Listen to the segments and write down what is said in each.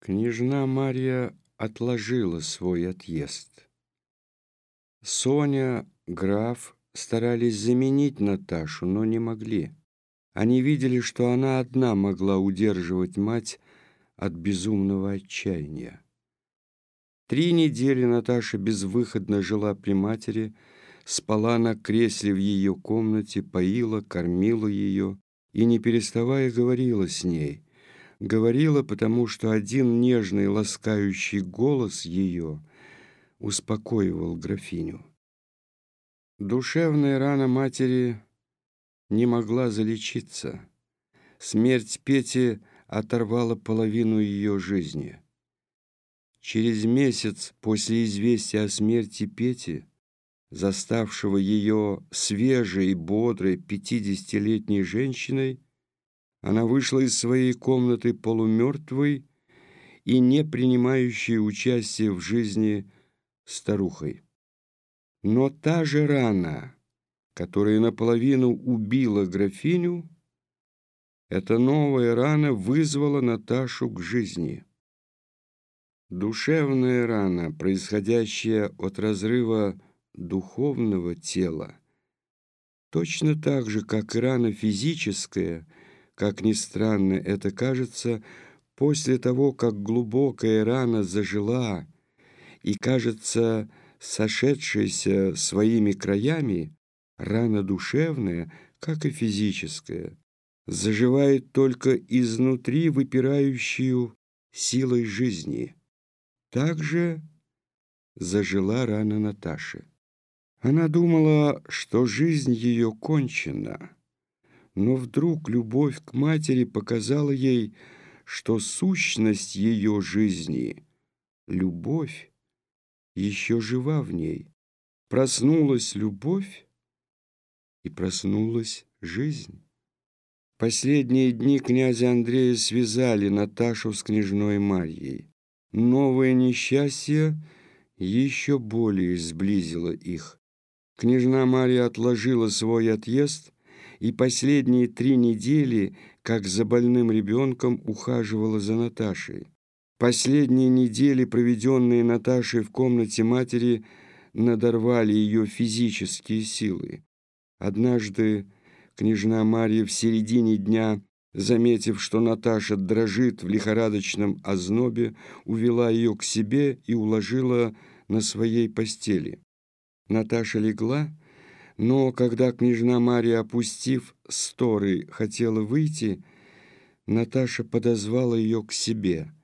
Княжна Марья отложила свой отъезд. Соня, граф старались заменить Наташу, но не могли. Они видели, что она одна могла удерживать мать от безумного отчаяния. Три недели Наташа безвыходно жила при матери, спала на кресле в ее комнате, поила, кормила ее и, не переставая, говорила с ней. Говорила, потому что один нежный ласкающий голос ее успокоивал графиню. Душевная рана матери не могла залечиться. Смерть Пети оторвала половину ее жизни. Через месяц после известия о смерти Пети, заставшего ее свежей бодрой пятидесятилетней женщиной, она вышла из своей комнаты полумертвой и не принимающей участия в жизни старухой. Но та же рана, которая наполовину убила графиню, эта новая рана вызвала Наташу к жизни. Душевная рана, происходящая от разрыва духовного тела, точно так же, как и рана физическая, как ни странно это кажется, после того, как глубокая рана зажила и, кажется, сошедшаяся своими краями, рана душевная, как и физическая, заживает только изнутри выпирающую силой жизни. Так же зажила рана Наташи. Она думала, что жизнь ее кончена, но вдруг любовь к матери показала ей, что сущность ее жизни, любовь, еще жива в ней. Проснулась любовь, и проснулась жизнь. Последние дни князя Андрея связали Наташу с княжной Марьей. Новое несчастье еще более сблизило их. Княжна Марья отложила свой отъезд и последние три недели, как за больным ребенком, ухаживала за Наташей. Последние недели, проведенные Наташей в комнате матери, надорвали ее физические силы. Однажды княжна Марья в середине дня, заметив, что Наташа дрожит в лихорадочном ознобе, увела ее к себе и уложила на своей постели. Наташа легла, но когда княжна Марья, опустив сторы, хотела выйти, Наташа подозвала ее к себе –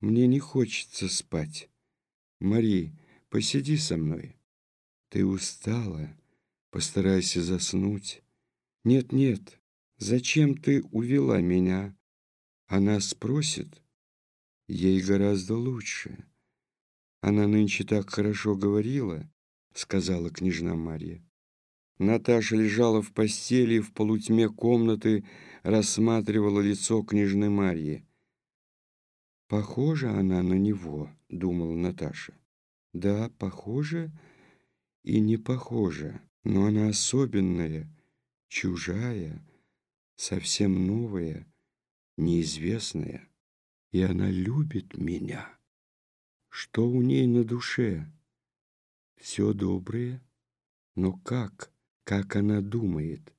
мне не хочется спать. Мари, посиди со мной. Ты устала. Постарайся заснуть. Нет-нет, зачем ты увела меня? Она спросит. Ей гораздо лучше. Она нынче так хорошо говорила, сказала княжна Марья. Наташа лежала в постели и в полутьме комнаты рассматривала лицо княжны Марьи. «Похожа она на него», — думала Наташа. «Да, похожа и не похожа, но она особенная, чужая, совсем новая, неизвестная, и она любит меня. Что у ней на душе? Все доброе, но как, как она думает,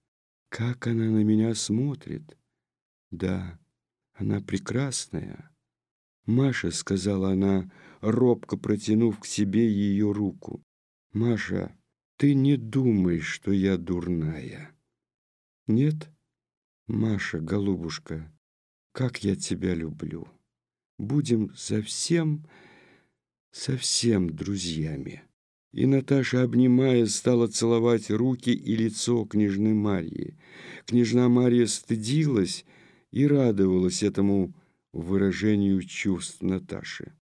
как она на меня смотрит? Да, она прекрасная» «Маша», — сказала она, робко протянув к себе ее руку, — «Маша, ты не думай, что я дурная». «Нет? Маша, голубушка, как я тебя люблю. Будем совсем, совсем друзьями». И Наташа, обнимая, стала целовать руки и лицо княжны Марьи. Княжна Марья стыдилась и радовалась этому выражению чувств Наташи.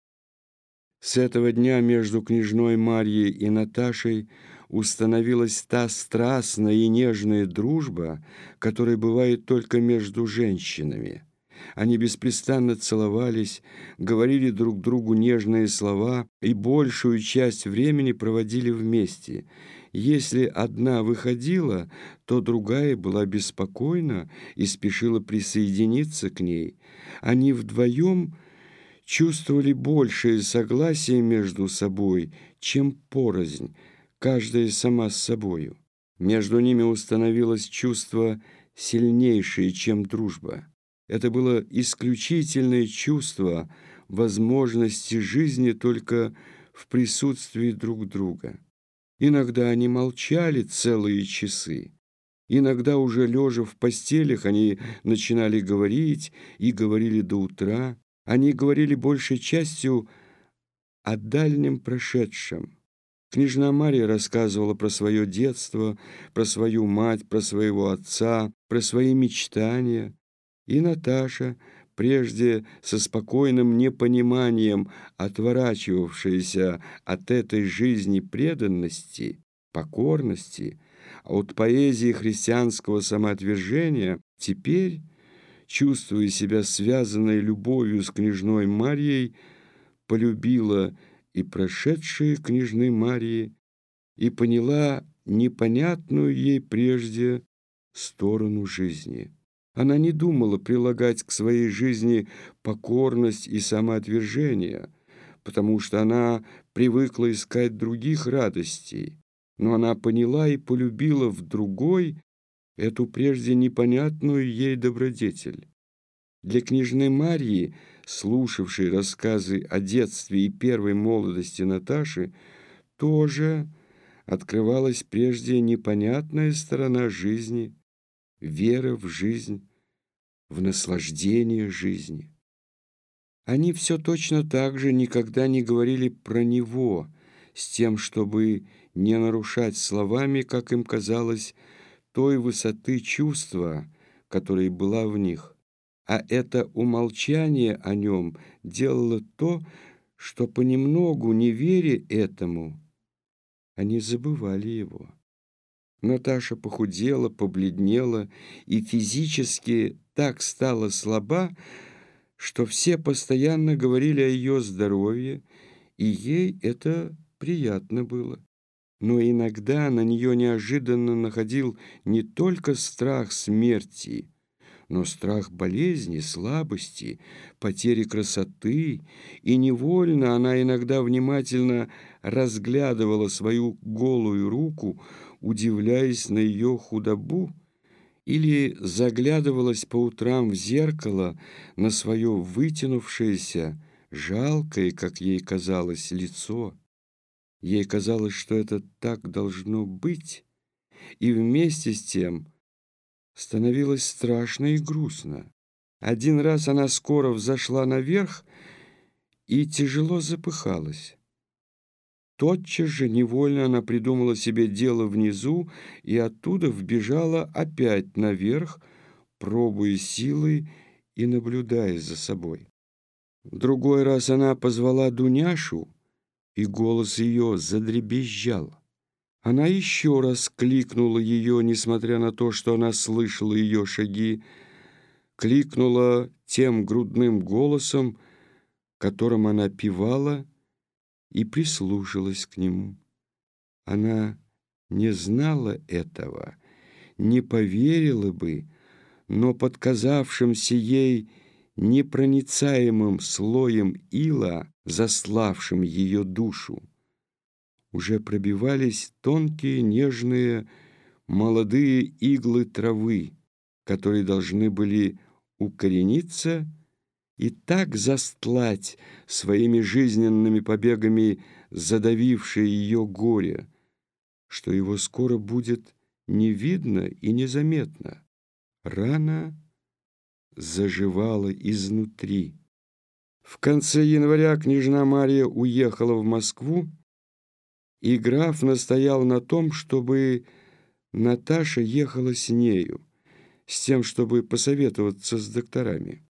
С этого дня между княжной Марьей и Наташей установилась та страстная и нежная дружба, которая бывает только между женщинами. Они беспрестанно целовались, говорили друг другу нежные слова и большую часть времени проводили вместе – если одна выходила, то другая была беспокойна и спешила присоединиться к ней. Они вдвоем чувствовали большее согласие между собой, чем порознь, каждая сама с собою. Между ними установилось чувство сильнейшее, чем дружба. Это было исключительное чувство возможности жизни только в присутствии друг друга. Иногда они молчали целые часы. Иногда уже лежа в постелях они начинали говорить и говорили до утра. Они говорили большей частью о дальнем прошедшем. Княжна Мария рассказывала про свое детство, про свою мать, про своего отца, про свои мечтания. И Наташа, прежде со спокойным непониманием отворачивавшаяся от этой жизни преданности, покорности, от поэзии христианского самоотвержения, теперь, чувствуя себя связанной любовью с княжной Марией, полюбила и прошедшие княжны Марии и поняла непонятную ей прежде сторону жизни. Она не думала прилагать к своей жизни покорность и самоотвержение, потому что она привыкла искать других радостей, но она поняла и полюбила в другой эту прежде непонятную ей добродетель. Для княжны Марьи, слушавшей рассказы о детстве и первой молодости Наташи, тоже открывалась прежде непонятная сторона жизни, вера в жизнь, в наслаждение жизни. Они все точно так же никогда не говорили про него, с тем, чтобы не нарушать словами, как им казалось, той высоты чувства, которая была в них а это умолчание о нем делало то, что понемногу, не веря этому, они забывали его. Наташа похудела, побледнела и физически так стала слаба, что все постоянно говорили о ее здоровье, и ей это приятно было. Но иногда на нее неожиданно находил не только страх смерти, но страх болезни, слабости, потери красоты, и невольно она иногда внимательно разглядывала свою голую руку, удивляясь на ее худобу, или заглядывалась по утрам в зеркало на свое вытянувшееся, жалкое, как ей казалось, лицо. Ей казалось, что это так должно быть, и вместе с тем – становилось страшно и грустно. Один раз она скоро взошла наверх и тяжело запыхалась. Тотчас же невольно она придумала себе дело внизу и оттуда вбежала опять наверх, пробуя силой и наблюдая за собой. Другой раз она позвала Дуняшу, и голос ее задребезжал. Она еще раз кликнула ее, несмотря на то, что она слышала ее шаги, кликнула тем грудным голосом, которым она певала, и прислушалась к нему. Она не знала этого, не поверила бы, но под казавшимся ей непроницаемым слоем ила, заславшим ее душу, уже пробивались тонкие, нежные, молодые иглы травы, которые должны были укорениться и так застлать своими жизненными побегами задавившее ее горе, что его скоро будет не видно и незаметно. Рана заживала изнутри. В конце января княжна Мария уехала в Москву, и граф настоял на том, чтобы Наташа ехала с нею, с тем, чтобы посоветоваться с докторами.